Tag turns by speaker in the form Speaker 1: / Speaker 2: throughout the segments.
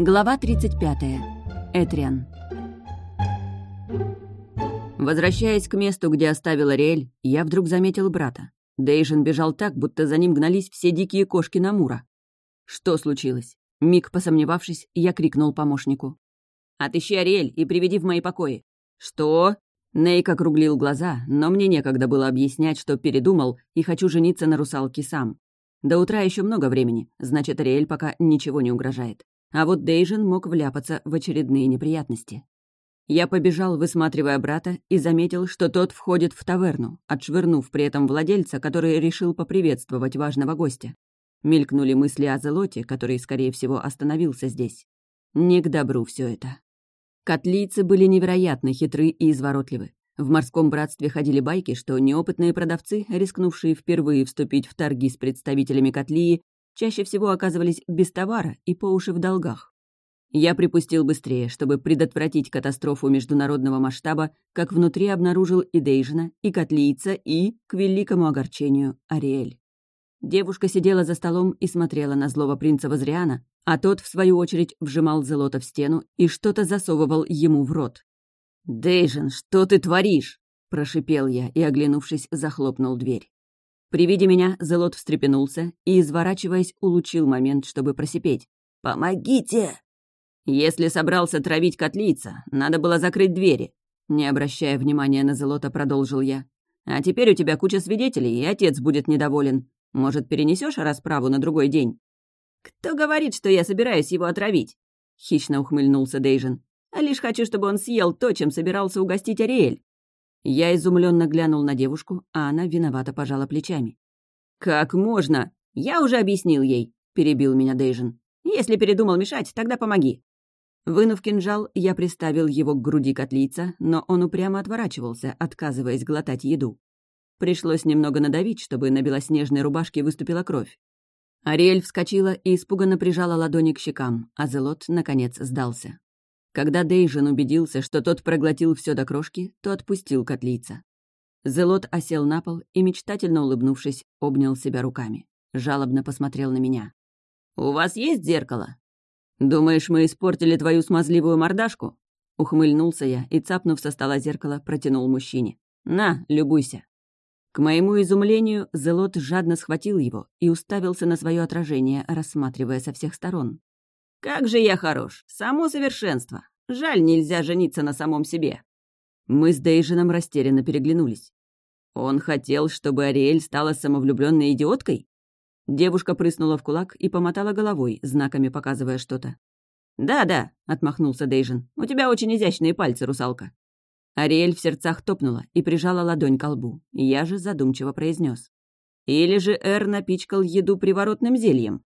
Speaker 1: Глава 35. Этриан. Возвращаясь к месту, где оставила Риэль, я вдруг заметил брата. Дейжин бежал так, будто за ним гнались все дикие кошки Намура. Что случилось? Миг посомневавшись, я крикнул помощнику. «Отыщи Ариэль и приведи в мои покои». «Что?» Нейк округлил глаза, но мне некогда было объяснять, что передумал и хочу жениться на русалке сам. До утра еще много времени, значит, Ариэль пока ничего не угрожает. А вот Дейжин мог вляпаться в очередные неприятности. Я побежал, высматривая брата, и заметил, что тот входит в таверну, отшвырнув при этом владельца, который решил поприветствовать важного гостя. Мелькнули мысли о Зелоте, который, скорее всего, остановился здесь. Не к добру все это. Котлийцы были невероятно хитры и изворотливы. В морском братстве ходили байки, что неопытные продавцы, рискнувшие впервые вступить в торги с представителями Котлии, чаще всего оказывались без товара и по уши в долгах. Я припустил быстрее, чтобы предотвратить катастрофу международного масштаба, как внутри обнаружил и Дейжина, и Котлийца, и, к великому огорчению, Ариэль. Девушка сидела за столом и смотрела на злого принца Возриана, а тот, в свою очередь, вжимал Зелота в стену и что-то засовывал ему в рот. «Дейжин, что ты творишь?» — прошипел я и, оглянувшись, захлопнул дверь. При виде меня Зелот встрепенулся и, изворачиваясь, улучил момент, чтобы просипеть. «Помогите!» «Если собрался травить котлица, надо было закрыть двери», не обращая внимания на Зелота, продолжил я. «А теперь у тебя куча свидетелей, и отец будет недоволен. Может, перенесешь расправу на другой день?» «Кто говорит, что я собираюсь его отравить?» — хищно ухмыльнулся Дейжин. «А лишь хочу, чтобы он съел то, чем собирался угостить Ариэль». Я изумленно глянул на девушку, а она виновато пожала плечами. «Как можно? Я уже объяснил ей», — перебил меня Дейжин. «Если передумал мешать, тогда помоги». Вынув кинжал, я приставил его к груди котлица, но он упрямо отворачивался, отказываясь глотать еду. Пришлось немного надавить, чтобы на белоснежной рубашке выступила кровь. Ариэль вскочила и испуганно прижала ладони к щекам, а Зелот, наконец, сдался. Когда Дейжин убедился, что тот проглотил все до крошки, то отпустил котлица. Зелот осел на пол и, мечтательно улыбнувшись, обнял себя руками. Жалобно посмотрел на меня. «У вас есть зеркало?» «Думаешь, мы испортили твою смазливую мордашку?» Ухмыльнулся я и, цапнув со стола зеркало, протянул мужчине. «На, любуйся». К моему изумлению, Зелот жадно схватил его и уставился на свое отражение, рассматривая со всех сторон. «Как же я хорош! Само совершенство! Жаль, нельзя жениться на самом себе!» Мы с Дейжином растерянно переглянулись. Он хотел, чтобы Ариэль стала самовлюбленной идиоткой? Девушка прыснула в кулак и помотала головой, знаками показывая что-то. «Да-да», — отмахнулся Дейжин, — «у тебя очень изящные пальцы, русалка. Ариэль в сердцах топнула и прижала ладонь к лбу. Я же задумчиво произнес. Или же Эр напичкал еду приворотным зельем?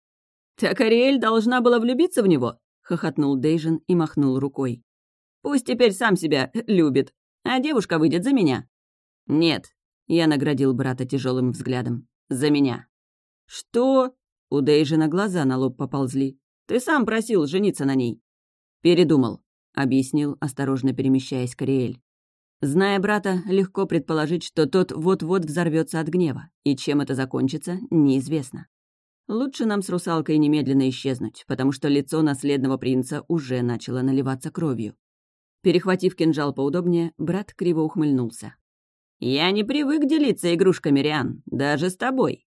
Speaker 1: «Так Ариэль должна была влюбиться в него?» — хохотнул Дейжин и махнул рукой. «Пусть теперь сам себя любит, а девушка выйдет за меня». «Нет», — я наградил брата тяжелым взглядом. «За меня». «Что?» — у Дейжина глаза на лоб поползли. «Ты сам просил жениться на ней». «Передумал», — объяснил, осторожно перемещаясь к Ариэль. Зная брата, легко предположить, что тот вот-вот взорвется от гнева, и чем это закончится, неизвестно. Лучше нам с русалкой немедленно исчезнуть, потому что лицо наследного принца уже начало наливаться кровью. Перехватив кинжал поудобнее, брат криво ухмыльнулся. «Я не привык делиться игрушками, Риан, даже с тобой».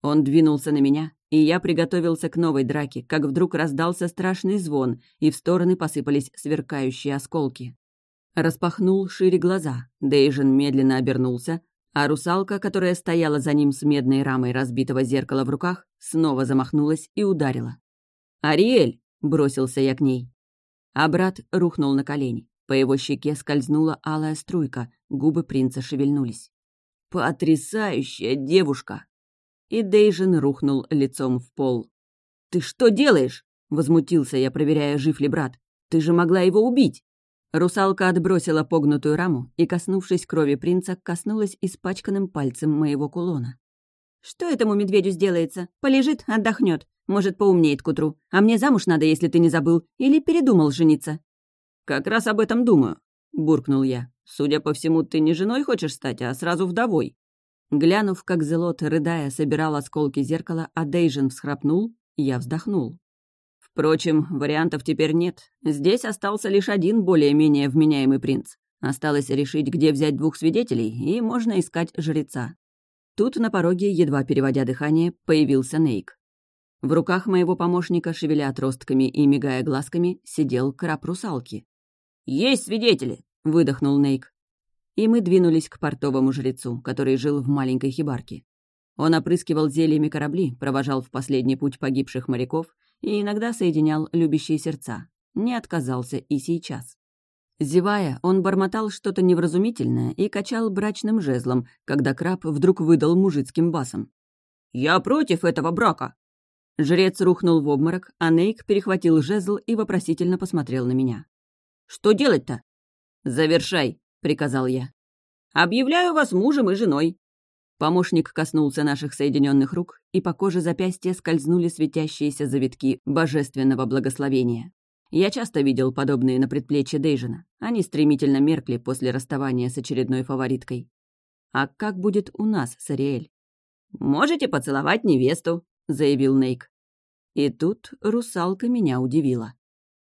Speaker 1: Он двинулся на меня, и я приготовился к новой драке, как вдруг раздался страшный звон, и в стороны посыпались сверкающие осколки. Распахнул шире глаза, Дейжин медленно обернулся, а русалка, которая стояла за ним с медной рамой разбитого зеркала в руках, снова замахнулась и ударила. «Ариэль!» — бросился я к ней. А брат рухнул на колени. По его щеке скользнула алая струйка, губы принца шевельнулись. «Потрясающая девушка!» И Дейжин рухнул лицом в пол. «Ты что делаешь?» — возмутился я, проверяя, жив ли брат. «Ты же могла его убить!» Русалка отбросила погнутую раму и, коснувшись крови принца, коснулась испачканным пальцем моего кулона. «Что этому медведю сделается? Полежит, отдохнет. Может, поумнеет к утру. А мне замуж надо, если ты не забыл. Или передумал жениться?» «Как раз об этом думаю», — буркнул я. «Судя по всему, ты не женой хочешь стать, а сразу вдовой». Глянув, как Зелот, рыдая, собирал осколки зеркала, а Дейжин всхрапнул, я вздохнул Впрочем, вариантов теперь нет. Здесь остался лишь один более-менее вменяемый принц. Осталось решить, где взять двух свидетелей, и можно искать жреца. Тут на пороге, едва переводя дыхание, появился Нейк. В руках моего помощника, шевеля отростками и мигая глазками, сидел краб русалки. «Есть свидетели!» — выдохнул Нейк. И мы двинулись к портовому жрецу, который жил в маленькой хибарке. Он опрыскивал зельями корабли, провожал в последний путь погибших моряков и иногда соединял любящие сердца. Не отказался и сейчас. Зевая, он бормотал что-то невразумительное и качал брачным жезлом, когда краб вдруг выдал мужицким басом. «Я против этого брака!» Жрец рухнул в обморок, а Нейк перехватил жезл и вопросительно посмотрел на меня. «Что делать-то?» «Завершай», — приказал я. «Объявляю вас мужем и женой». Помощник коснулся наших соединенных рук, и по коже запястья скользнули светящиеся завитки божественного благословения. Я часто видел подобные на предплечье Дейжина. Они стремительно меркли после расставания с очередной фавориткой. А как будет у нас с? «Можете поцеловать невесту», — заявил Нейк. И тут русалка меня удивила.